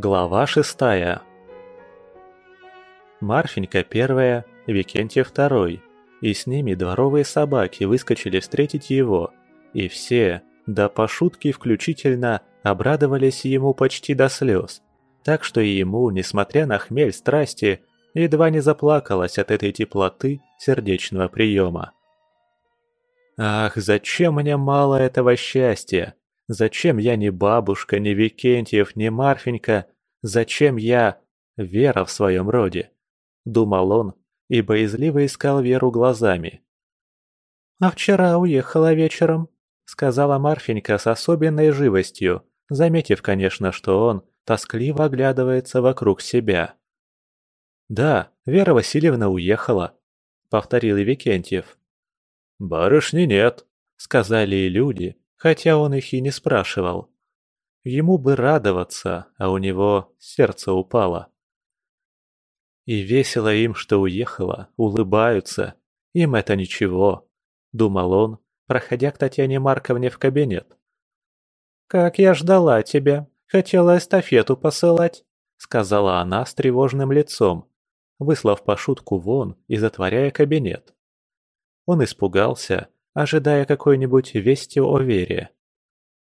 Глава шестая Марфенька первая, Викентьев второй, и с ними дворовые собаки выскочили встретить его, и все, да по шутке включительно, обрадовались ему почти до слез, так что и ему, несмотря на хмель страсти, едва не заплакалось от этой теплоты сердечного приема. Ах, зачем мне мало этого счастья? Зачем я не бабушка, не Викентьев, не Марфенька? Зачем я Вера в своем роде? Думал он и боязливо искал Веру глазами. «А вчера уехала вечером», — сказала Марфенька с особенной живостью, заметив, конечно, что он тоскливо оглядывается вокруг себя. «Да, Вера Васильевна уехала», — повторил и Викентьев. «Барышни нет», — сказали и люди, хотя он их и не спрашивал. Ему бы радоваться, а у него сердце упало. И весело им, что уехала, улыбаются. Им это ничего, думал он, проходя к Татьяне Марковне в кабинет. «Как я ждала тебя, хотела эстафету посылать», сказала она с тревожным лицом, выслав по шутку вон и затворяя кабинет. Он испугался, ожидая какой-нибудь вести о Вере.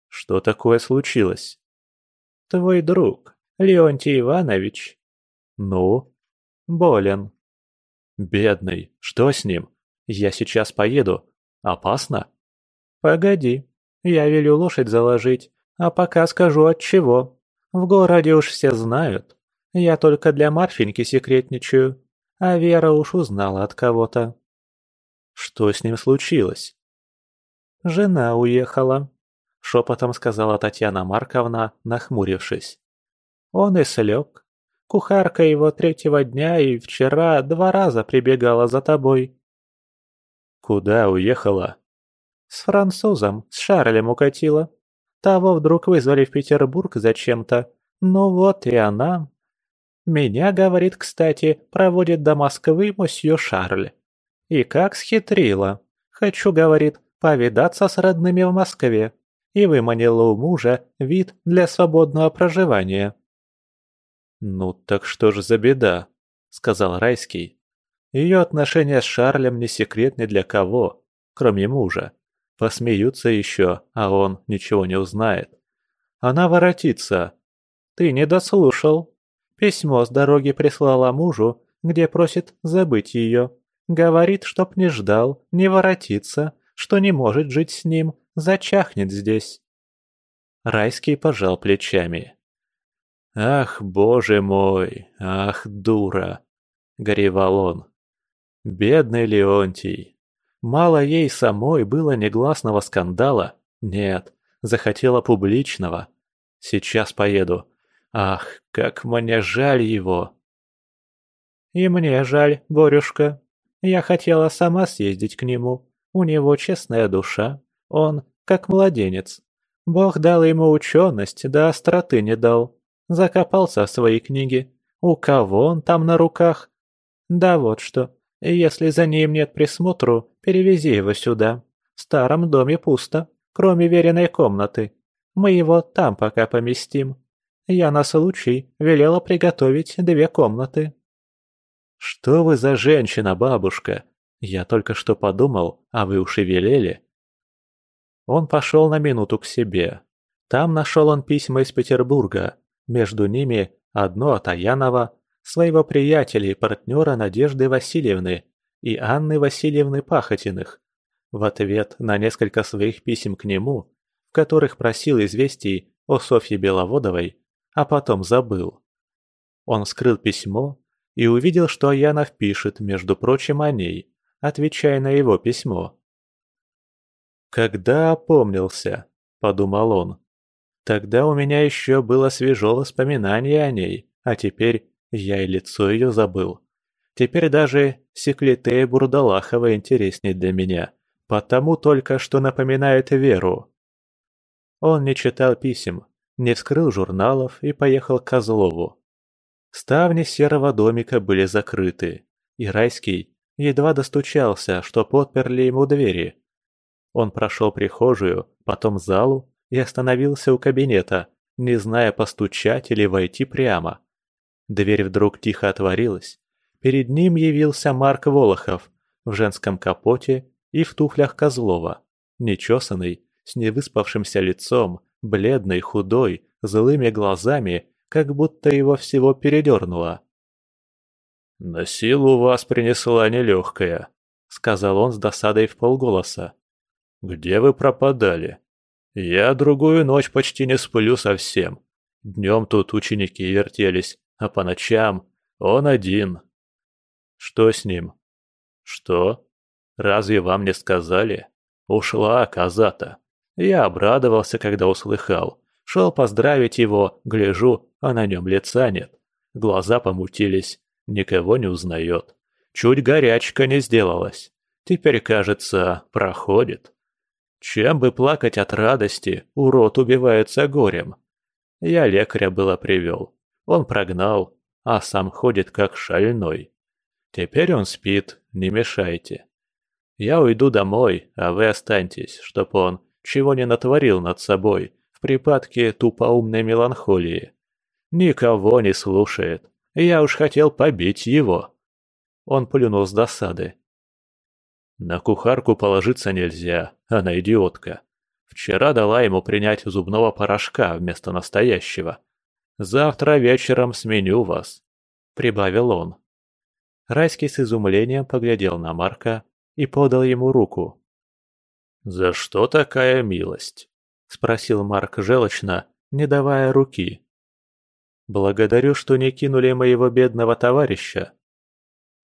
Что такое случилось? Твой друг, Леонтий Иванович. Ну? Болен. Бедный, что с ним? Я сейчас поеду. Опасно? Погоди, я велю лошадь заложить, а пока скажу от чего. В городе уж все знают. Я только для Марфеньки секретничаю, а Вера уж узнала от кого-то. Что с ним случилось? «Жена уехала», — шепотом сказала Татьяна Марковна, нахмурившись. Он и слег. Кухарка его третьего дня и вчера два раза прибегала за тобой. Куда уехала? С французом, с Шарлем укатила. Того вдруг вызвали в Петербург зачем-то. Ну вот и она. Меня, говорит, кстати, проводит до Москвы мосье Шарль. И как схитрила. Хочу, говорит, повидаться с родными в Москве и выманила у мужа вид для свободного проживания. «Ну так что же за беда?» — сказал Райский. Ее отношения с Шарлем не секретны для кого, кроме мужа. Посмеются еще, а он ничего не узнает. Она воротится. Ты не дослушал. Письмо с дороги прислала мужу, где просит забыть ее. Говорит, чтоб не ждал, не воротится, что не может жить с ним, зачахнет здесь. Райский пожал плечами. «Ах, боже мой, ах, дура!» — горевал он. «Бедный Леонтий! Мало ей самой было негласного скандала. Нет, захотела публичного. Сейчас поеду. Ах, как мне жаль его!» «И мне жаль, Борюшка. Я хотела сама съездить к нему, у него честная душа, он как младенец. Бог дал ему ученость, да остроты не дал. Закопался в свои книги. У кого он там на руках? Да вот что, если за ним нет присмотру, перевези его сюда. В старом доме пусто, кроме веренной комнаты. Мы его там пока поместим. Я на случай велела приготовить две комнаты. «Что вы за женщина, бабушка?» Я только что подумал, а вы уж и велели. Он пошел на минуту к себе. Там нашел он письма из Петербурга. Между ними одно от Аянова, своего приятеля и партнера Надежды Васильевны и Анны Васильевны Пахотиных. В ответ на несколько своих писем к нему, в которых просил известий о Софье Беловодовой, а потом забыл. Он вскрыл письмо и увидел, что Аянов пишет, между прочим, о ней отвечая на его письмо. «Когда опомнился», — подумал он. «Тогда у меня еще было свежо воспоминание о ней, а теперь я и лицо ее забыл. Теперь даже Секлитея Бурдалахова интереснее для меня, потому только что напоминает Веру». Он не читал писем, не вскрыл журналов и поехал к Козлову. Ставни серого домика были закрыты, и Райский едва достучался, что подперли ему двери. Он прошел прихожую, потом залу и остановился у кабинета, не зная, постучать или войти прямо. Дверь вдруг тихо отворилась. Перед ним явился Марк Волохов в женском капоте и в туфлях Козлова, нечесанный, с невыспавшимся лицом, бледный, худой, злыми глазами, как будто его всего передернуло. «На силу вас принесла нелегкая», — сказал он с досадой в полголоса. «Где вы пропадали? Я другую ночь почти не сплю совсем. Днем тут ученики вертелись, а по ночам он один». «Что с ним?» «Что? Разве вам не сказали? Ушла коза-то. Я обрадовался, когда услыхал. Шел поздравить его, гляжу, а на нем лица нет. Глаза помутились, никого не узнает. Чуть горячка не сделалась. Теперь, кажется, проходит. Чем бы плакать от радости, урод убивается горем. Я лекаря было привел. Он прогнал, а сам ходит как шальной. Теперь он спит, не мешайте. Я уйду домой, а вы останьтесь, чтоб он чего не натворил над собой в припадке тупоумной меланхолии. Никого не слушает. Я уж хотел побить его. Он плюнул с досады. На кухарку положиться нельзя, она идиотка. Вчера дала ему принять зубного порошка вместо настоящего. Завтра вечером сменю вас», — прибавил он. Райский с изумлением поглядел на Марка и подал ему руку. «За что такая милость?» — спросил Марк желчно, не давая руки. «Благодарю, что не кинули моего бедного товарища».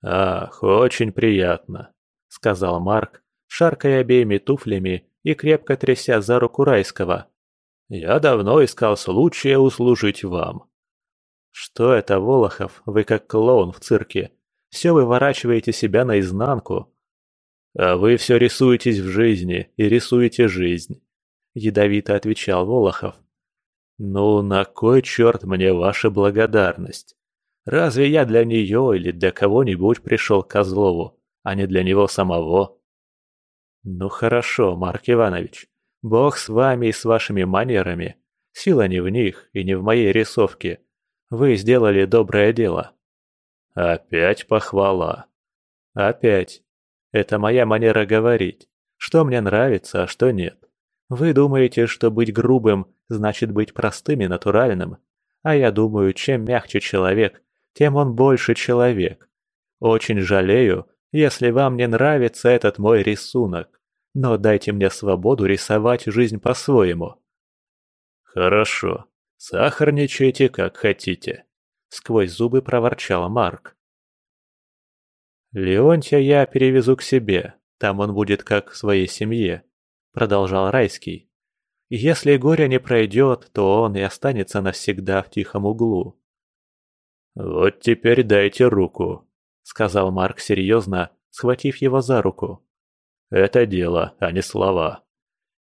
«Ах, очень приятно», — сказал Марк, шаркая обеими туфлями и крепко тряся за руку Райского. «Я давно искал случая услужить вам». «Что это, Волохов, вы как клоун в цирке. Все выворачиваете себя наизнанку. А вы все рисуетесь в жизни и рисуете жизнь», — ядовито отвечал Волохов. «Ну, на кой черт мне ваша благодарность? Разве я для нее или для кого-нибудь пришел к Козлову, а не для него самого?» «Ну хорошо, Марк Иванович, бог с вами и с вашими манерами. Сила не в них и не в моей рисовке. Вы сделали доброе дело». Опять похвала. Опять. Это моя манера говорить. Что мне нравится, а что нет. Вы думаете, что быть грубым значит быть простым и натуральным. А я думаю, чем мягче человек, тем он больше человек. Очень жалею, если вам не нравится этот мой рисунок. Но дайте мне свободу рисовать жизнь по-своему. Хорошо. Сахарничайте, как хотите. — сквозь зубы проворчал Марк. «Леонтия я перевезу к себе, там он будет как в своей семье», — продолжал Райский. «Если горе не пройдет, то он и останется навсегда в тихом углу». «Вот теперь дайте руку», — сказал Марк серьезно, схватив его за руку. «Это дело, а не слова.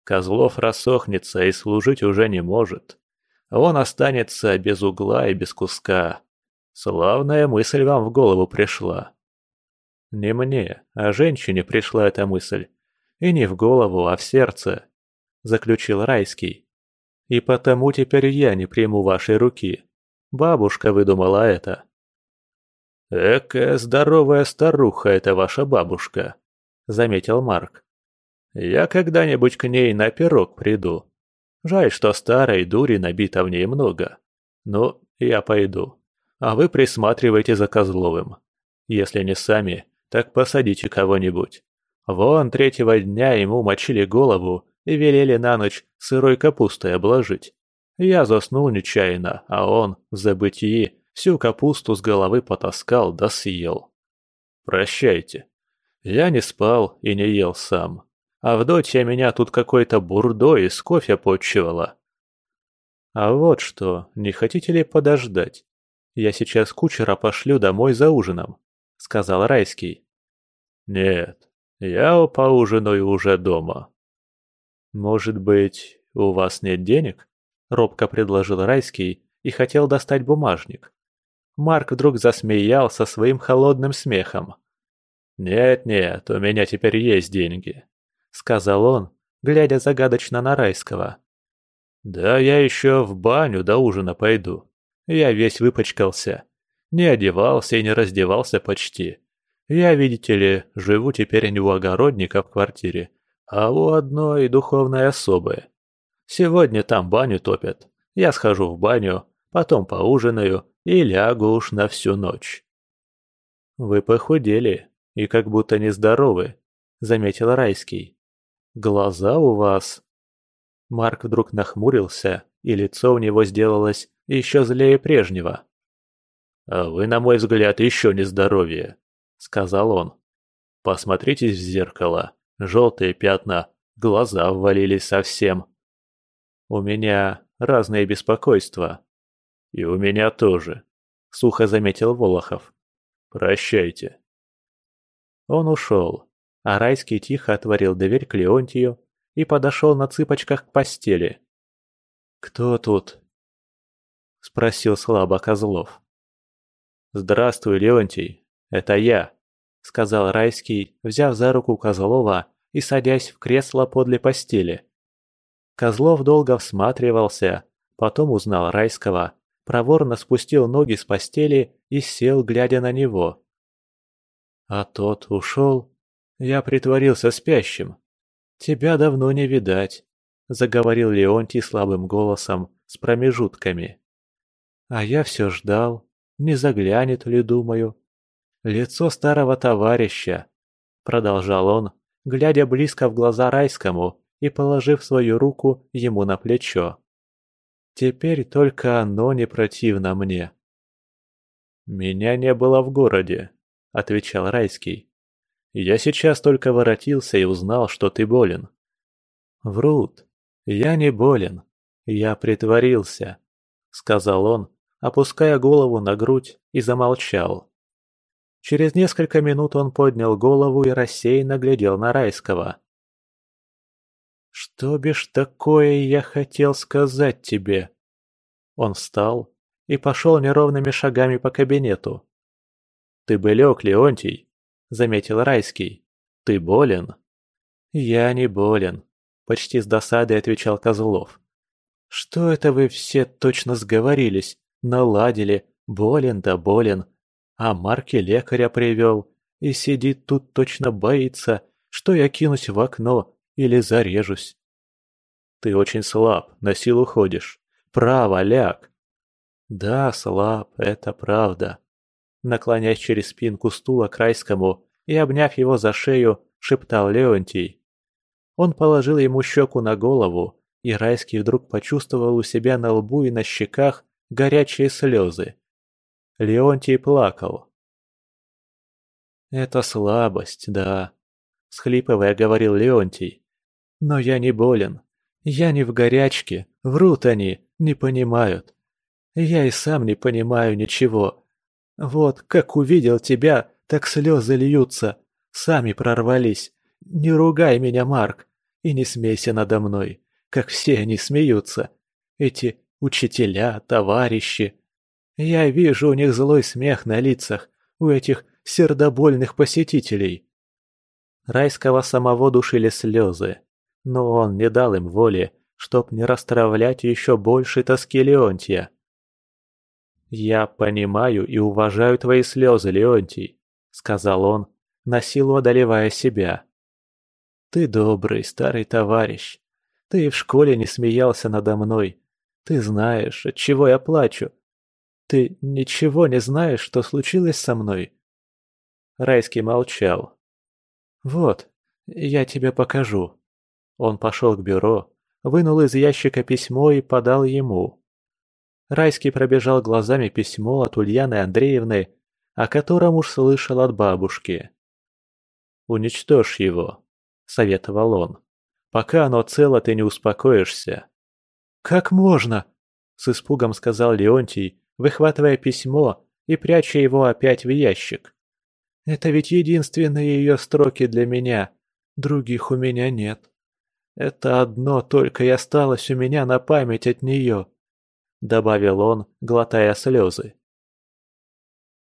Козлов рассохнется и служить уже не может. Он останется без угла и без куска. Славная мысль вам в голову пришла. Не мне, а женщине пришла эта мысль. И не в голову, а в сердце, заключил Райский. И потому теперь я не приму вашей руки. Бабушка выдумала это. «Экая здоровая старуха это ваша бабушка», — заметил Марк. «Я когда-нибудь к ней на пирог приду. Жаль, что старой дури набито в ней много. Ну, я пойду. А вы присматривайте за Козловым. Если не сами, так посадите кого-нибудь. Вон третьего дня ему мочили голову и велели на ночь сырой капустой обложить. Я заснул нечаянно, а он, в забытии, всю капусту с головы потаскал да съел. Прощайте. Я не спал и не ел сам. Авдотья меня тут какой-то бурдой из кофе подчивала. А вот что, не хотите ли подождать? Я сейчас кучера пошлю домой за ужином, сказал Райский. Нет, я поужинаю уже дома. Может быть, у вас нет денег? Робко предложил Райский и хотел достать бумажник. Марк вдруг засмеялся своим холодным смехом. «Нет-нет, у меня теперь есть деньги сказал он, глядя загадочно на Райского. «Да я еще в баню до ужина пойду. Я весь выпачкался. Не одевался и не раздевался почти. Я, видите ли, живу теперь не у огородника в квартире, а у одной духовной особы. Сегодня там баню топят. Я схожу в баню, потом поужинаю и лягу уж на всю ночь». «Вы похудели и как будто нездоровы», — заметил Райский. «Глаза у вас...» Марк вдруг нахмурился, и лицо у него сделалось еще злее прежнего. «А вы, на мой взгляд, еще нездоровее», — сказал он. «Посмотритесь в зеркало. Желтые пятна, глаза ввалились совсем. У меня разные беспокойства. И у меня тоже», — сухо заметил Волохов. «Прощайте». Он ушел, а Райский тихо отворил дверь к Леонтию и подошел на цыпочках к постели. «Кто тут?» — спросил слабо Козлов. «Здравствуй, Леонтий, это я», — сказал Райский, взяв за руку Козлова и садясь в кресло подле постели. Козлов долго всматривался, потом узнал Райского, проворно спустил ноги с постели и сел, глядя на него. А тот ушел. Я притворился спящим. Тебя давно не видать, заговорил Леонтий слабым голосом с промежутками. А я все ждал, не заглянет ли, думаю. Лицо старого товарища, продолжал он, глядя близко в глаза Райскому и положив свою руку ему на плечо. Теперь только оно не противно мне. «Меня не было в городе», — отвечал Райский. «Я сейчас только воротился и узнал, что ты болен». «Врут. Я не болен. Я притворился», — сказал он, опуская голову на грудь и замолчал. Через несколько минут он поднял голову и рассеянно глядел на Райского. «Что бишь такое я хотел сказать тебе?» Он встал и пошел неровными шагами по кабинету. «Ты бы лег, Леонтий», — заметил Райский. «Ты болен?» «Я не болен», — почти с досадой отвечал Козлов. «Что это вы все точно сговорились, наладили, болен да болен, а Марки лекаря привел и сидит тут точно боится, что я кинусь в окно или зарежусь. Ты очень слаб, на силу ходишь. Право, ляг. Да, слаб, это правда. Наклонясь через спинку стула к Райскому и обняв его за шею, шептал Леонтий. Он положил ему щеку на голову, и Райский вдруг почувствовал у себя на лбу и на щеках горячие слезы. Леонтий плакал. «Это слабость, да», — схлипывая говорил Леонтий. «Но я не болен. Я не в горячке. Врут они, не понимают. Я и сам не понимаю ничего. Вот как увидел тебя, так слезы льются. Сами прорвались. Не ругай меня, Марк, и не смейся надо мной, как все они смеются. Эти учителя, товарищи. Я вижу у них злой смех на лицах, у этих сердобольных посетителей. Райского самого душили слезы, но он не дал им воли, чтоб не расстравлять еще больше тоски Леонтия. «Я понимаю и уважаю твои слезы, Леонтий», — сказал он, на силу одолевая себя. «Ты добрый старый товарищ. Ты в школе не смеялся надо мной. Ты знаешь, от чего я плачу. Ты ничего не знаешь, что случилось со мной?» Райский молчал. «Вот, я тебе покажу». Он пошел к бюро, вынул из ящика письмо и подал ему. Райский пробежал глазами письмо от Ульяны Андреевны, о котором уж слышал от бабушки. «Уничтожь его», — советовал он. «Пока оно цело, ты не успокоишься». «Как можно?» — с испугом сказал Леонтий, выхватывая письмо и пряча его опять в ящик. «Это ведь единственные ее строки для меня. Других у меня нет. Это одно только и осталось у меня на память от нее», — добавил он, глотая слезы.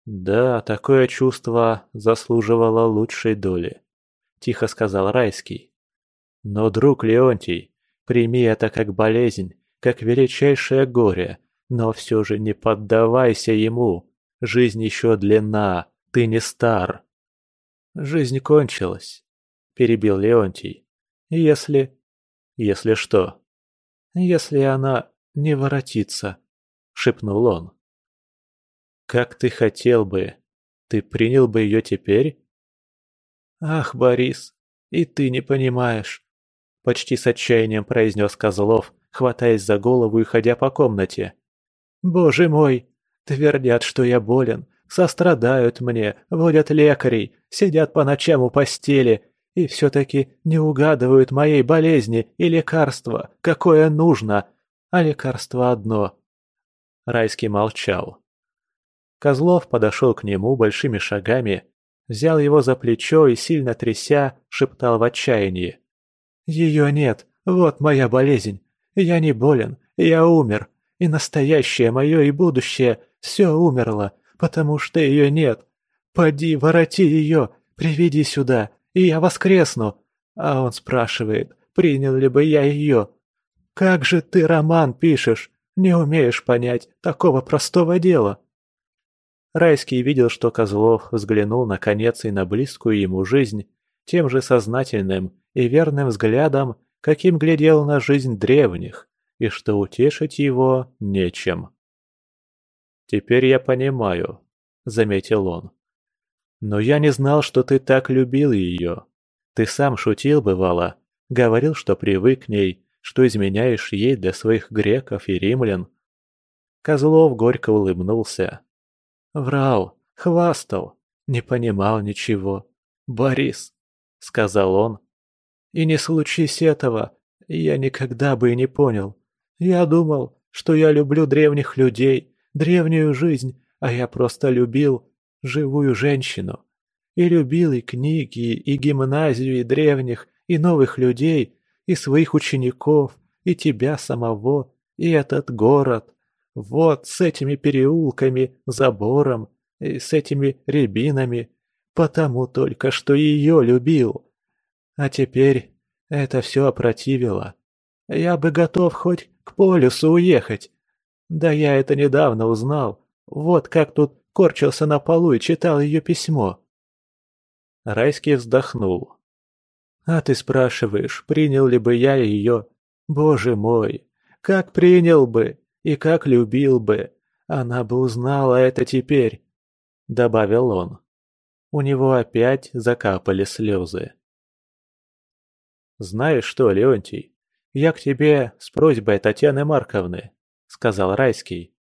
«Да, такое чувство заслуживало лучшей доли», — тихо сказал Райский. «Но, друг Леонтий, прими это как болезнь как величайшее горе, но все же не поддавайся ему. Жизнь еще длинна, ты не стар. Жизнь кончилась, перебил Леонтий. Если... Если что? Если она не воротится, шепнул он. Как ты хотел бы. Ты принял бы ее теперь? Ах, Борис, и ты не понимаешь. Почти с отчаянием произнес Козлов, хватаясь за голову и ходя по комнате. «Боже мой! Твердят, что я болен, сострадают мне, водят лекарей, сидят по ночам у постели и все-таки не угадывают моей болезни и лекарства, какое нужно, а лекарство одно». Райский молчал. Козлов подошел к нему большими шагами, взял его за плечо и, сильно тряся, шептал в отчаянии. «Ее нет, вот моя болезнь. Я не болен, я умер, и настоящее мое и будущее все умерло, потому что ее нет. Поди, вороти ее, приведи сюда, и я воскресну. А он спрашивает, принял ли бы я ее. Как же ты роман пишешь, не умеешь понять такого простого дела. Райский видел, что Козлов взглянул наконец и на близкую ему жизнь тем же сознательным и верным взглядом, каким глядел на жизнь древних, и что утешить его нечем. «Теперь я понимаю», — заметил он. «Но я не знал, что ты так любил ее. Ты сам шутил, бывало, говорил, что привык к ней, что изменяешь ей для своих греков и римлян». Козлов горько улыбнулся. «Врал, хвастал, не понимал ничего. Борис», — сказал он. «И не случись этого, я никогда бы и не понял. Я думал, что я люблю древних людей, древнюю жизнь, а я просто любил живую женщину. И любил и книги, и гимназию, и древних, и новых людей, и своих учеников, и тебя самого, и этот город. Вот с этими переулками, забором, и с этими рябинами. Потому только, что ее любил. А теперь это все опротивило. Я бы готов хоть к полюсу уехать. Да я это недавно узнал. Вот как тут корчился на полу и читал ее письмо. Райский вздохнул. А ты спрашиваешь, принял ли бы я ее? Боже мой, как принял бы и как любил бы. Она бы узнала это теперь, добавил он. У него опять закапали слезы. «Знаешь что, Леонтий, «Я к тебе с просьбой Татьяны Марковны», — сказал Райский.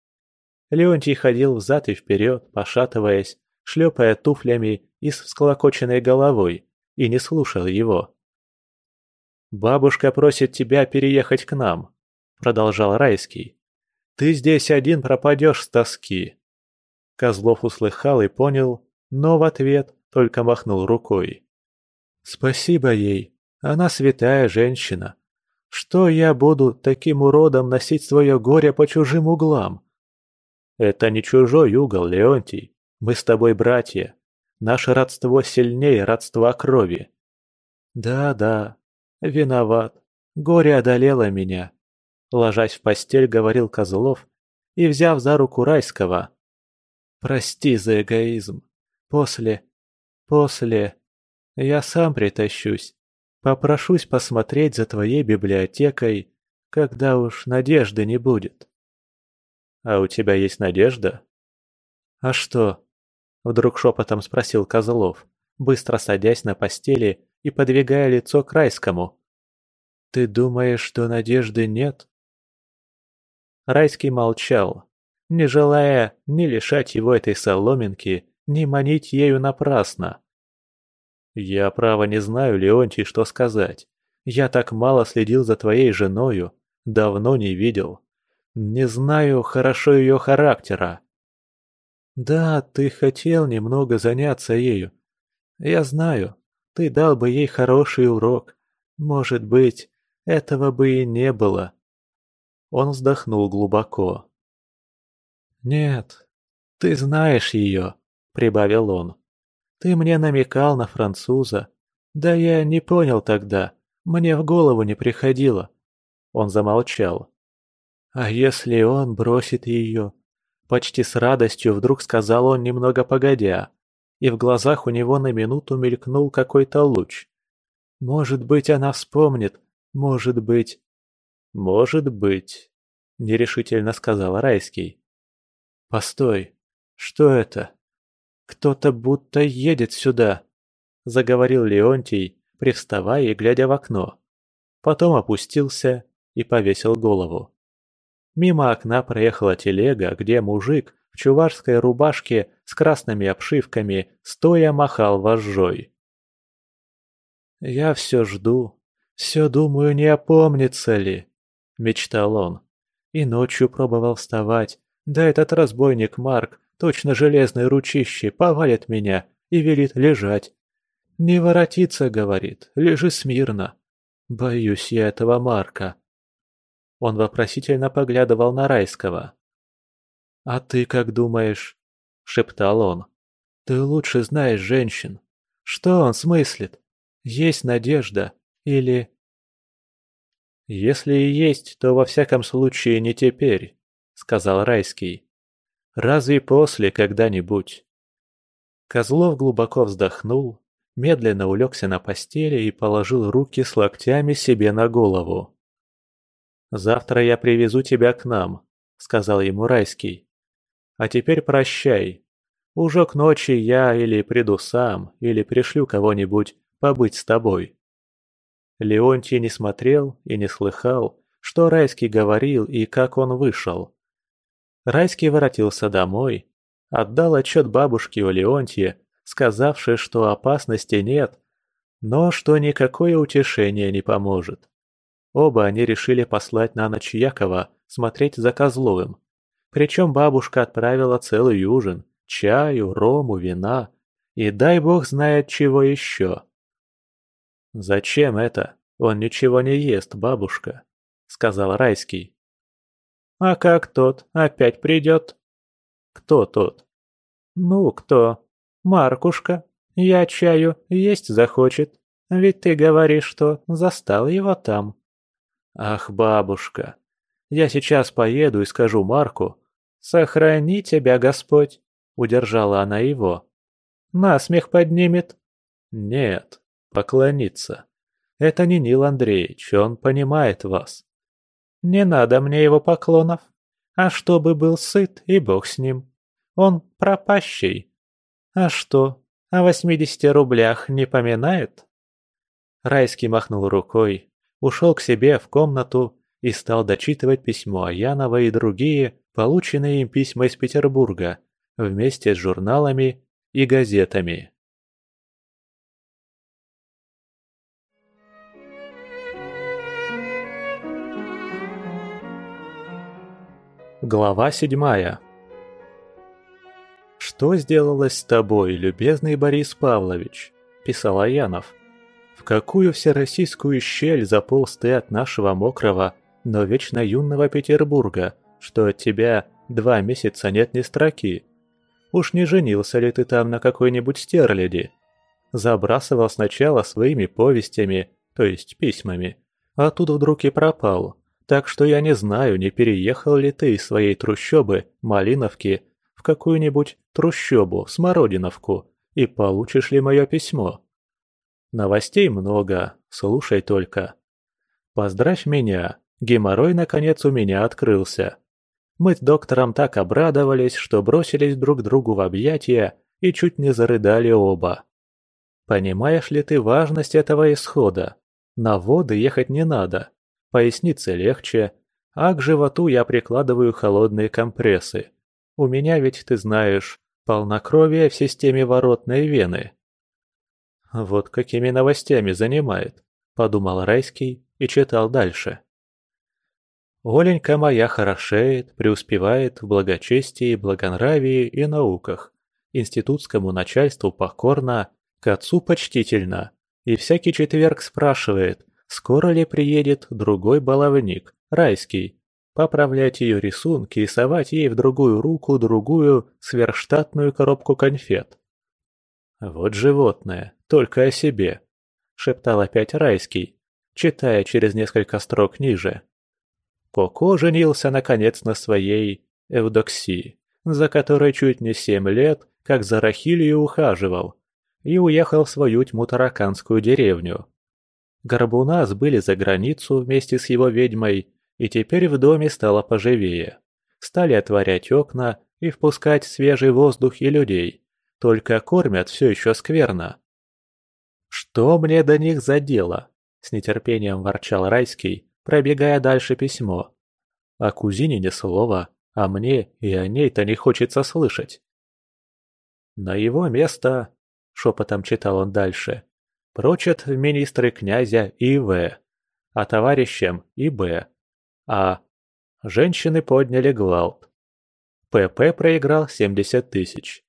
Леонтий ходил взад и вперед, пошатываясь, шлепая туфлями и с всклокоченной головой, и не слушал его. «Бабушка просит тебя переехать к нам», — продолжал Райский. «Ты здесь один пропадешь с тоски». Козлов услыхал и понял, но в ответ только махнул рукой. «Спасибо ей, она святая женщина, что я буду таким уродом носить свое горе по чужим углам? Это не чужой угол, Леонтий. Мы с тобой братья. Наше родство сильнее родства крови. Да-да, виноват. Горе одолело меня. Ложась в постель, говорил Козлов и, взяв за руку Райского. Прости за эгоизм. После... После... Я сам притащусь. Попрошусь посмотреть за твоей библиотекой, когда уж надежды не будет. А у тебя есть надежда? А что? Вдруг шепотом спросил Козлов, быстро садясь на постели и подвигая лицо к Райскому. Ты думаешь, что надежды нет? Райский молчал, не желая ни лишать его этой соломинки, ни манить ею напрасно. «Я, право, не знаю, Леонтий, что сказать. Я так мало следил за твоей женою, давно не видел. Не знаю хорошо ее характера». «Да, ты хотел немного заняться ею. Я знаю, ты дал бы ей хороший урок. Может быть, этого бы и не было». Он вздохнул глубоко. «Нет, ты знаешь ее», — прибавил он. Ты мне намекал на француза. Да я не понял тогда. Мне в голову не приходило. Он замолчал. «А если он бросит ее?» Почти с радостью вдруг сказал он немного погодя, и в глазах у него на минуту мелькнул какой-то луч. «Может быть, она вспомнит, может быть...» «Может быть», — нерешительно сказал Райский. «Постой, что это? Кто-то будто едет сюда», — заговорил Леонтий, привставая и глядя в окно. Потом опустился и повесил голову. Мимо окна проехала телега, где мужик в чувашской рубашке с красными обшивками стоя махал вожжой. «Я все жду, все думаю, не опомнится ли», — мечтал он. И ночью пробовал вставать, да этот разбойник Марк, точно железной ручище, повалит меня и велит лежать. «Не воротиться», — говорит, — «лежи смирно». Боюсь я этого Марка. Он вопросительно поглядывал на Райского. «А ты как думаешь?» — шептал он. «Ты лучше знаешь женщин. Что он смыслит? Есть надежда? Или...» «Если и есть, то во всяком случае не теперь», — сказал Райский. «Разве после когда-нибудь?» Козлов глубоко вздохнул, медленно улегся на постели и положил руки с локтями себе на голову. «Завтра я привезу тебя к нам», — сказал ему Райский. «А теперь прощай. Уже к ночи я или приду сам, или пришлю кого-нибудь побыть с тобой». Леонтий не смотрел и не слыхал, что Райский говорил и как он вышел. Райский воротился домой, отдал отчет бабушке у Леонтия сказавший, что опасности нет, но что никакое утешение не поможет. Оба они решили послать на ночь Якова смотреть за Козловым. Причем бабушка отправила целый ужин, чаю, рому, вина и дай бог знает чего еще. «Зачем это? Он ничего не ест, бабушка», — сказал Райский. «А как тот опять придет?» «Кто тот?» «Ну, кто? «Маркушка, я чаю есть захочет, ведь ты говоришь, что застал его там». «Ах, бабушка, я сейчас поеду и скажу Марку, «Сохрани тебя, Господь!» — удержала она его. «Насмех поднимет?» «Нет, поклониться. Это не Нил Андреевич, он понимает вас». «Не надо мне его поклонов. А чтобы был сыт, и бог с ним. Он пропащий, «А что, о восьмидесяти рублях не поминает?» Райский махнул рукой, ушел к себе в комнату и стал дочитывать письмо Аянова и другие, полученные им письма из Петербурга, вместе с журналами и газетами. Глава седьмая «Что сделалось с тобой, любезный Борис Павлович?» – писал Аянов. «В какую всероссийскую щель заполз ты от нашего мокрого, но вечно юного Петербурга, что от тебя два месяца нет ни строки? Уж не женился ли ты там на какой-нибудь стерляди? Забрасывал сначала своими повестями, то есть письмами, а тут вдруг и пропал, так что я не знаю, не переехал ли ты из своей трущобы, Малиновки, какую-нибудь трущобу, смородиновку, и получишь ли мое письмо. Новостей много, слушай только. Поздравь меня, геморрой наконец у меня открылся. Мы с доктором так обрадовались, что бросились друг другу в объятия и чуть не зарыдали оба. Понимаешь ли ты важность этого исхода? На воды ехать не надо, пояснице легче, а к животу я прикладываю холодные компрессы. У меня ведь, ты знаешь, полнокровие в системе воротной вены. Вот какими новостями занимает, подумал Райский и читал дальше. Оленька моя хорошеет, преуспевает в благочестии, благонравии и науках. Институтскому начальству покорно, к отцу почтительно. И всякий четверг спрашивает, скоро ли приедет другой баловник, райский, поправлять ее рисунки и совать ей в другую руку другую сверхштатную коробку конфет. «Вот животное, только о себе», — шептал опять Райский, читая через несколько строк ниже. Коко женился наконец на своей Эвдоксии, за которой чуть не семь лет, как за Рахилью ухаживал, и уехал в свою тьму-тараканскую деревню. Горбуна сбыли за границу вместе с его ведьмой, и теперь в доме стало поживее. Стали отворять окна и впускать свежий воздух и людей, только кормят все еще скверно. «Что мне до них за дело?» – с нетерпением ворчал Райский, пробегая дальше письмо. О кузине ни слова, а мне и о ней-то не хочется слышать. На его место, шепотом читал он дальше, прочат министры князя И. В., а товарищам И. Б. А. Женщины подняли гвалт. ПП проиграл 70 тысяч.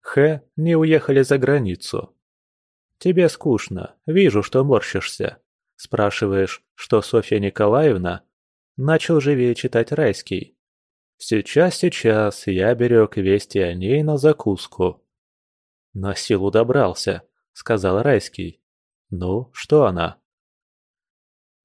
Х. не уехали за границу. Тебе скучно, вижу, что морщишься. Спрашиваешь, что Софья Николаевна? Начал живее читать Райский. Сейчас, сейчас, я берег вести о ней на закуску. На силу добрался, сказал Райский. Ну, что она?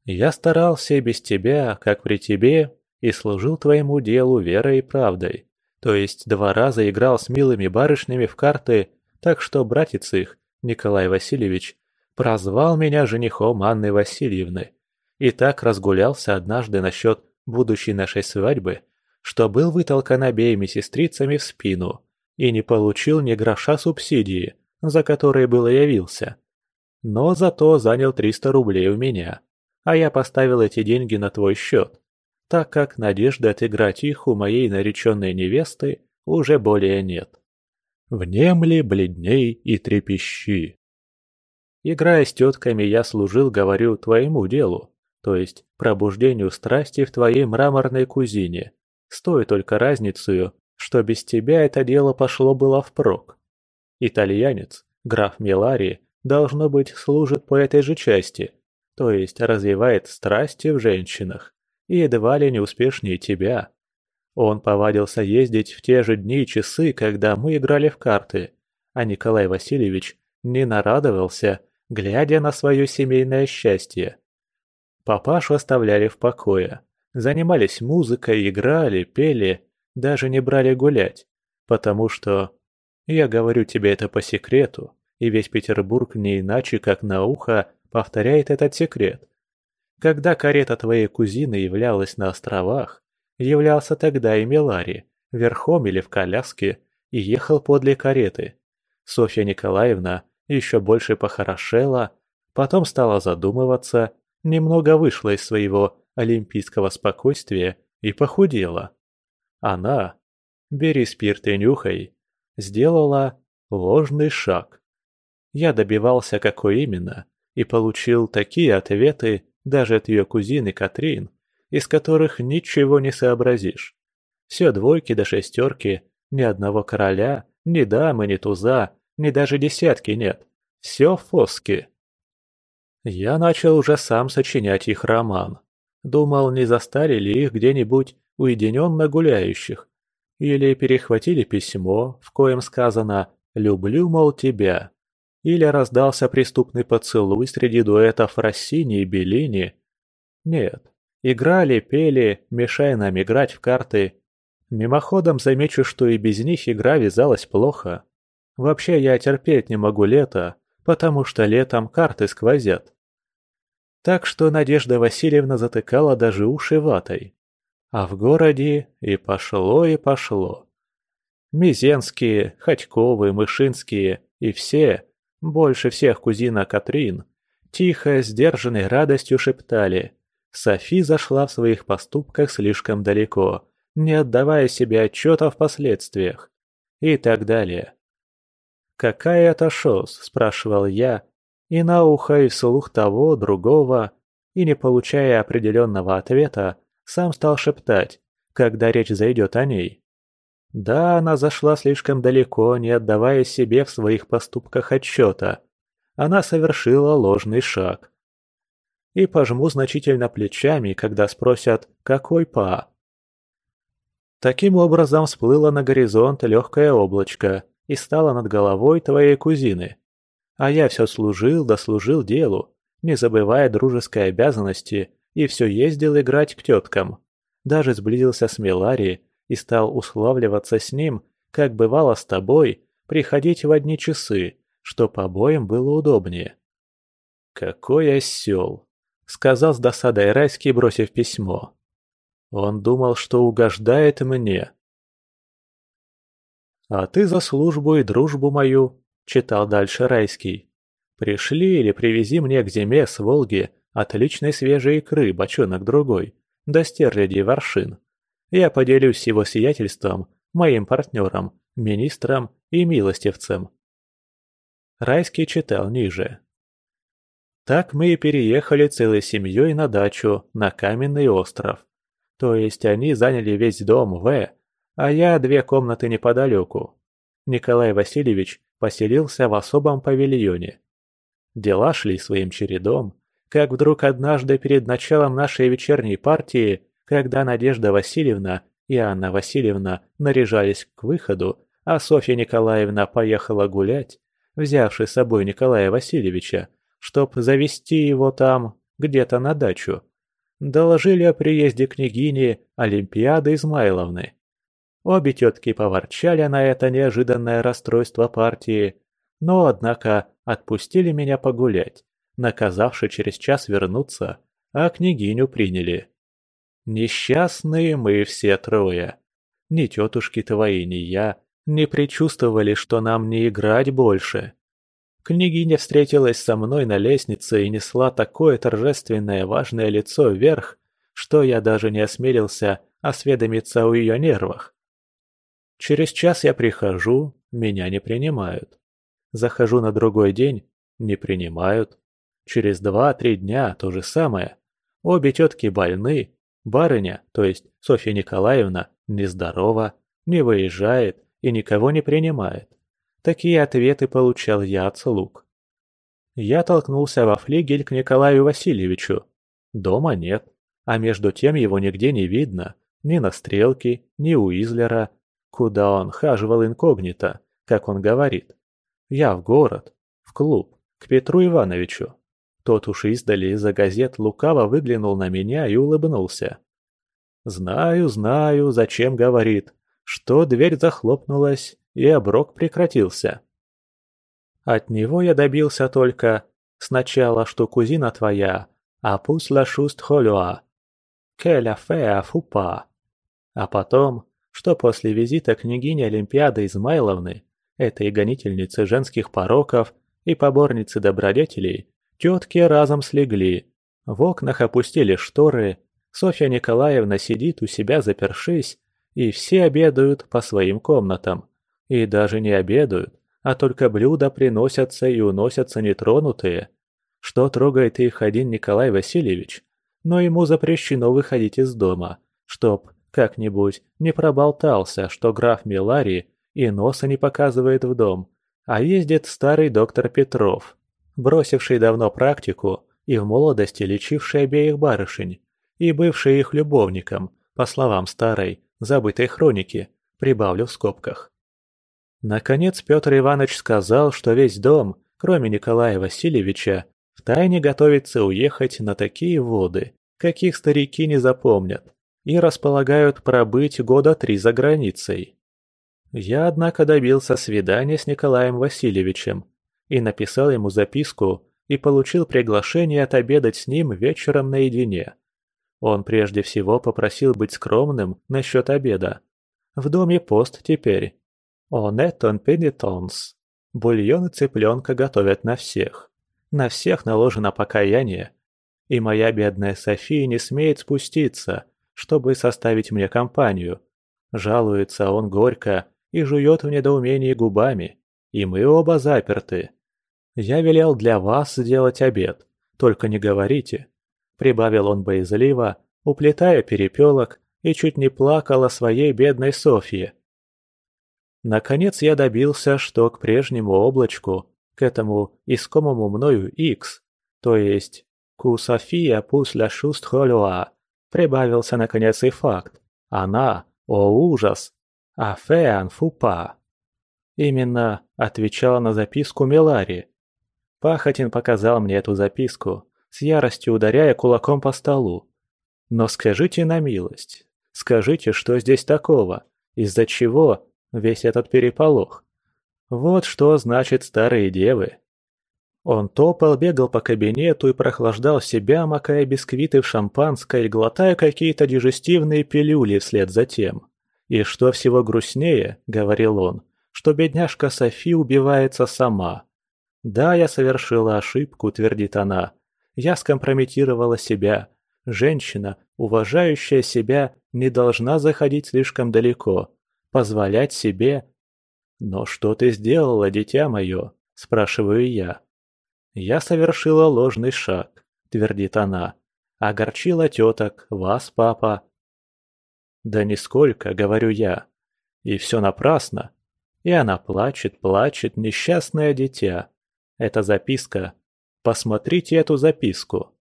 Я старался без тебя, как при тебе, и служил твоему делу верой и правдой. То есть два раза играл с милыми барышнями в карты, так что братец их, Николай Васильевич, прозвал меня женихом Анны Васильевны. И так разгулялся однажды насчет будущей нашей свадьбы, что был вытолкан обеими сестрицами в спину и не получил ни гроша субсидии, за которые было явился. Но зато занял 300 рублей у меня, а я поставил эти деньги на твой счет, так как надежды отыграть их у моей нареченной невесты уже более нет. Внемли, бледней и трепещи. Играя с тетками, я служил, говорю, твоему делу, то есть пробуждению страсти в твоей мраморной кузине. С той только разницей, что без тебя это дело пошло было впрок. Итальянец, граф Милари, должно быть, служит по этой же части, то есть развивает страсти в женщинах, и едва ли не успешнее тебя. Он повадился ездить в те же дни и часы, когда мы играли в карты, а Николай Васильевич не нарадовался, глядя на свое семейное счастье. Папашу оставляли в покое. Занимались музыкой, играли, пели, даже не брали гулять. Потому что... Я говорю тебе это по секрету, и весь Петербург не иначе, как на ухо, повторяет этот секрет. Когда карета твоей кузины являлась на островах, являлся тогда и Милари, верхом или в коляске, и ехал подле кареты. Софья Николаевна еще больше похорошела, потом стала задумываться немного вышла из своего олимпийского спокойствия и похудела. Она, бери спирт и нюхай, сделала ложный шаг. Я добивался, какой именно, и получил такие ответы даже от ее кузины Катрин, из которых ничего не сообразишь. Все двойки до шестерки, ни одного короля, ни дамы, ни туза, ни даже десятки нет. Все фоски. Я начал уже сам сочинять их роман. Думал, не застали ли их где-нибудь уединенно гуляющих. Или перехватили письмо, в коем сказано «люблю, мол, тебя». Или раздался преступный поцелуй среди дуэтов Россини и Беллини. Нет, играли, пели, мешая нам играть в карты. Мимоходом замечу, что и без них игра вязалась плохо. Вообще я терпеть не могу лето, потому что летом карты сквозят. Так что Надежда Васильевна затыкала даже уши ватой. А в городе и пошло, и пошло. Мизенские, Ходьковы, Мышинские и все, больше всех кузина Катрин, тихо, сдержанной радостью шептали. Софи зашла в своих поступках слишком далеко, не отдавая себе отчета в последствиях. И так далее. «Какая это шос?» – спрашивал я, и на ухо, и вслух того, другого, и не получая определенного ответа, сам стал шептать, когда речь зайдет о ней. Да, она зашла слишком далеко, не отдавая себе в своих поступках отчета. Она совершила ложный шаг. И пожму значительно плечами, когда спросят «какой па?». Таким образом всплыло на горизонт легкое облачко и стало над головой твоей кузины. А я все служил да делу, не забывая дружеской обязанности, и все ездил играть к теткам. даже сблизился с Милари и стал уславливаться с ним, как бывало с тобой, приходить в одни часы, чтоб обоим было удобнее. «Какой осел!» — сказал с досадой Райский, бросив письмо. Он думал, что угождает мне. «А ты за службу и дружбу мою», — читал дальше Райский. «Пришли или привези мне к зиме с Волги отличной свежей икры, бочонок другой, до стерлядей воршин. Я поделюсь его сиятельством, моим партнером, министром и милостивцем». Райский читал ниже. Так мы и переехали целой семьей на дачу на Каменный остров. То есть они заняли весь дом В, а я две комнаты неподалеку. Николай Васильевич поселился в особом павильоне. Дела шли своим чередом, как вдруг однажды перед началом нашей вечерней партии, когда Надежда Васильевна и Анна Васильевна наряжались к выходу, а Софья Николаевна поехала гулять, взявши с собой Николая Васильевича, чтоб завести его там, где-то на дачу. Доложили о приезде княгини Олимпиады Измайловны. Обе тетки поворчали на это неожиданное расстройство партии, но, однако, отпустили меня погулять, наказавши через час вернуться, а княгиню приняли. Несчастные мы все трое. Ни тетушки твои, ни я не предчувствовали, что нам не играть больше. Княгиня встретилась со мной на лестнице и несла такое торжественное важное лицо вверх, что я даже не осмелился осведомиться о ее нервах. Через час я прихожу, меня не принимают. Захожу на другой день, не принимают. Через два-три дня то же самое. Обе тетки больны, барыня, то есть Софья Николаевна, нездорова, не выезжает и никого не принимает. Такие ответы получал я от слуг. Я толкнулся во флигель к Николаю Васильевичу. Дома нет, а между тем его нигде не видно, ни на стрелке, ни у Излера, куда он хаживал инкогнито, как он говорит. Я в город, в клуб, к Петру Ивановичу. Тот уж издали из-за газет лукаво выглянул на меня и улыбнулся. «Знаю, знаю, зачем говорит, что дверь захлопнулась, и оброк прекратился. От него я добился только сначала, что кузина твоя, а пусть лашуст холюа, келя феа фупа, а потом, что после визита княгини Олимпиады Измайловны, этой гонительницы женских пороков и поборницы добродетелей, тетки разом слегли, в окнах опустили шторы, Софья Николаевна сидит у себя запершись, и все обедают по своим комнатам. И даже не обедают, а только блюда приносятся и уносятся нетронутые. Что трогает их один Николай Васильевич? Но ему запрещено выходить из дома, чтоб как-нибудь не проболтался, что граф Милари и носа не показывает в дом, а ездит старый доктор Петров, бросивший давно практику и в молодости лечивший обеих барышень, и бывший их любовником, по словам старой, забытой хроники, прибавлю в скобках. Наконец Петр Иванович сказал, что весь дом, кроме Николая Васильевича, втайне готовится уехать на такие воды, каких старики не запомнят, и располагают пробыть года три за границей. Я, однако, добился свидания с Николаем Васильевичем и написал ему записку и получил приглашение отобедать с ним вечером наедине. Он прежде всего попросил быть скромным насчет обеда. В доме пост теперь, Онеттон пенитонс. Бульон и цыпленка готовят на всех. На всех наложено покаяние. И моя бедная София не смеет спуститься, чтобы составить мне компанию. Жалуется он горько и жует в недоумении губами. И мы оба заперты. Я велел для вас сделать обед, только не говорите. Прибавил он боязливо, уплетая перепелок, и чуть не плакал о своей бедной Софье, Наконец я добился, что к прежнему облачку, к этому искомому мною X, то есть «Ку София пус ля шуст холюа», прибавился наконец и факт «Она, о ужас, а феан фупа». Именно отвечала на записку Мелари. Пахотин показал мне эту записку, с яростью ударяя кулаком по столу. Но скажите на милость, Скажите, что здесь такого? Из-за чего весь этот переполох? Вот что значит старые девы. Он топал, бегал по кабинету и прохлаждал себя, макая бисквиты в шампанское и глотая какие-то дижестивные пилюли вслед за тем. И что всего грустнее, говорил он, что бедняжка Софи убивается сама. Да, я совершила ошибку, твердит она. Я скомпрометировала себя. Женщина, уважающая себя, не должна заходить слишком далеко, позволять себе... «Но что ты сделала, дитя мое?» – спрашиваю я. «Я совершила ложный шаг», – твердит она. «Огорчила теток, вас, папа». «Да нисколько», – говорю я. «И все напрасно». И она плачет, плачет, несчастное дитя. Это записка. Посмотрите эту записку.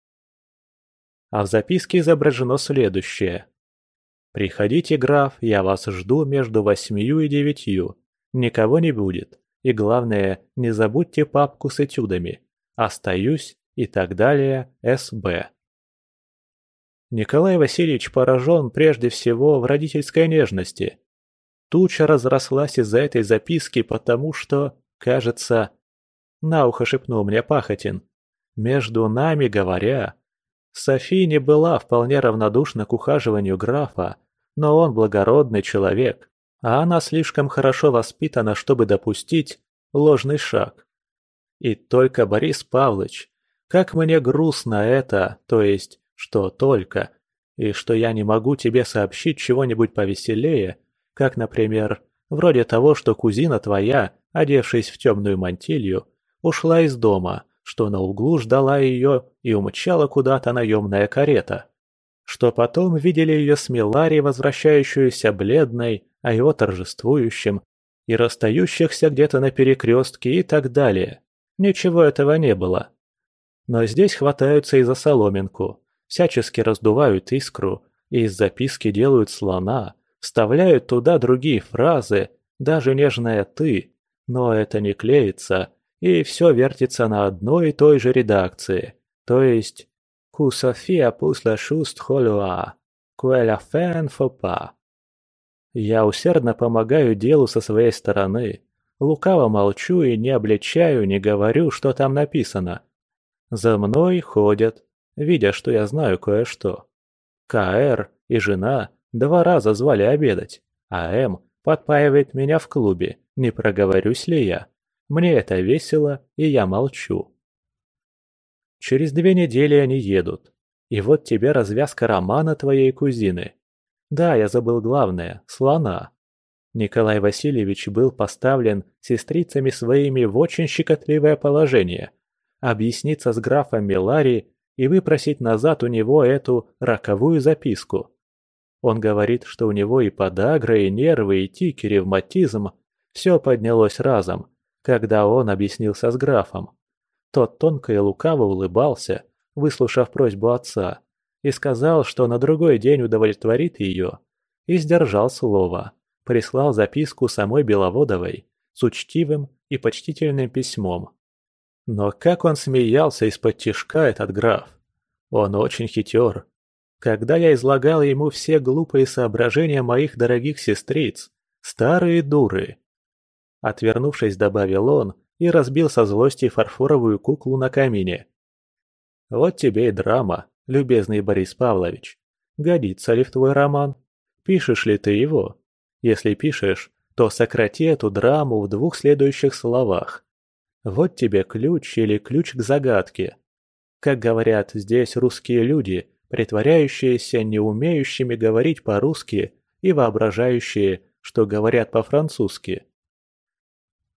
А в записке изображено следующее. «Приходите, граф, я вас жду между восьмию и девятью. Никого не будет. И главное, не забудьте папку с этюдами. Остаюсь и так далее, СБ». Николай Васильевич поражен прежде всего в родительской нежности. Туча разрослась из-за этой записки, потому что, кажется, на ухо шепнул мне Пахотин, между нами говоря, Софи не была вполне равнодушна к ухаживанию графа, но он благородный человек, а она слишком хорошо воспитана, чтобы допустить ложный шаг. И только Борис Павлович, как мне грустно это, то есть, что только, и что я не могу тебе сообщить чего-нибудь повеселее, как, например, вроде того, что кузина твоя, одевшись в темную мантилью, ушла из дома, что на углу ждала ее и умчала куда-то наемная карета. Что потом видели ее с Милари, возвращающуюся бледной, а его торжествующим, и расстающихся где-то на перекрестке и так далее. Ничего этого не было. Но здесь хватаются и за соломинку, всячески раздувают искру, и из записки делают слона, вставляют туда другие фразы, даже нежное «ты», но это не клеится, и все вертится на одной и той же редакции, то есть «Ку София пус ла шуст холюа, куэля фэн фопа». Я усердно помогаю делу со своей стороны, лукаво молчу и не обличаю, не говорю, что там написано. За мной ходят, видя, что я знаю кое-что. КР и жена два раза звали обедать, а М подпаивает меня в клубе, не проговорюсь ли я. Мне это весело, и я молчу. Через две недели они едут. И вот тебе развязка романа твоей кузины. Да, я забыл главное – слона. Николай Васильевич был поставлен сестрицами своими в очень щекотливое положение. Объясниться с графом Милари и выпросить назад у него эту роковую записку. Он говорит, что у него и подагра, и нервы, и тики, ревматизм. Все поднялось разом, когда он объяснился с графом. Тот тонко и лукаво улыбался, выслушав просьбу отца, и сказал, что на другой день удовлетворит ее, и сдержал слово, прислал записку самой Беловодовой с учтивым и почтительным письмом. Но как он смеялся из-под тишка этот граф! Он очень хитер. Когда я излагал ему все глупые соображения моих дорогих сестриц, старые дуры, Отвернувшись, добавил он и разбил со злости фарфоровую куклу на камине. «Вот тебе и драма, любезный Борис Павлович. Годится ли в твой роман? Пишешь ли ты его? Если пишешь, то сократи эту драму в двух следующих словах. Вот тебе ключ или ключ к загадке. Как говорят здесь русские люди, притворяющиеся не умеющими говорить по-русски и воображающие, что говорят по-французски.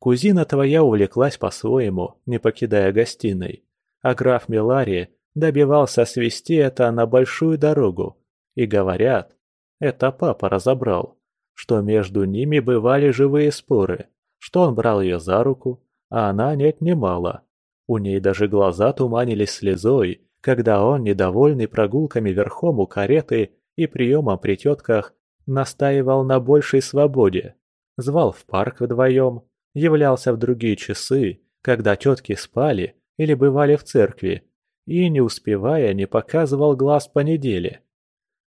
Кузина твоя увлеклась по-своему, не покидая гостиной, а граф Милари добивался свести это на большую дорогу. И говорят, это папа разобрал, что между ними бывали живые споры, что он брал ее за руку, а она нет немало. У ней даже глаза туманились слезой, когда он, недовольный прогулками верхом у кареты и приемом при тетках, настаивал на большей свободе. Звал в парк вдвоем, являлся в другие часы, когда тетки спали или бывали в церкви, и, не успевая, не показывал глаз по неделе.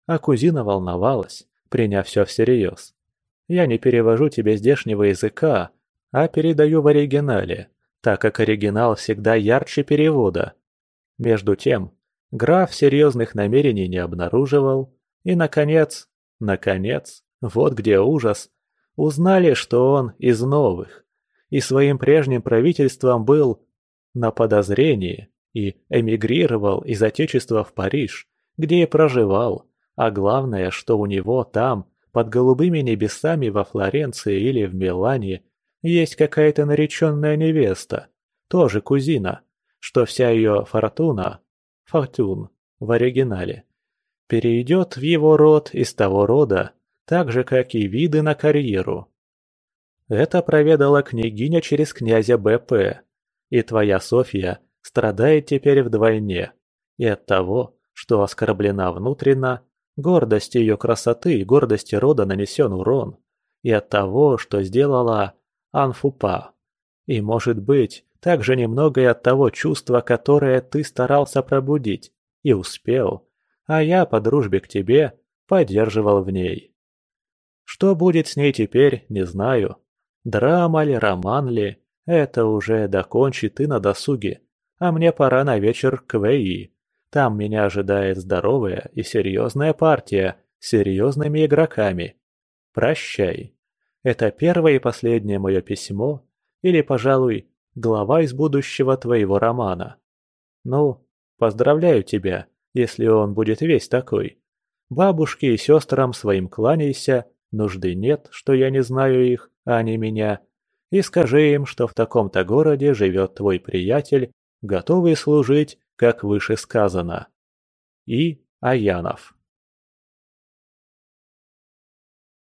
А кузина волновалась, приняв все всерьез. Я не перевожу тебе здешнего языка, а передаю в оригинале, так как оригинал всегда ярче перевода. Между тем, граф серьезных намерений не обнаруживал, и, наконец, наконец, вот где ужас, узнали, что он из новых, и своим прежним правительством был на подозрении и эмигрировал из Отечества в Париж, где и проживал, а главное, что у него там, под голубыми небесами во Флоренции или в Милане, есть какая-то нареченная невеста, тоже кузина, что вся ее фортуна, фортун в оригинале, перейдет в его род из того рода, так же, как и виды на карьеру. Это проведала княгиня через князя Б.П. И твоя Софья страдает теперь вдвойне. И от того, что оскорблена внутренно, гордости ее красоты и гордости рода нанесен урон. И от того, что сделала Анфупа. И, может быть, также немного и от того чувства, которое ты старался пробудить. И успел. А я, по дружбе к тебе, поддерживал в ней. Что будет с ней теперь, не знаю. Драма ли, роман ли, это уже докончит ты на досуге. А мне пора на вечер к ВИ. Там меня ожидает здоровая и серьезная партия с серьезными игроками. Прощай. Это первое и последнее мое письмо, или, пожалуй, глава из будущего твоего романа. Ну, поздравляю тебя, если он будет весь такой. Бабушке и сестрам своим кланяйся, нужды нет, что я не знаю их, а не меня. И скажи им, что в таком-то городе живет твой приятель, готовый служить, как выше сказано. И Аянов.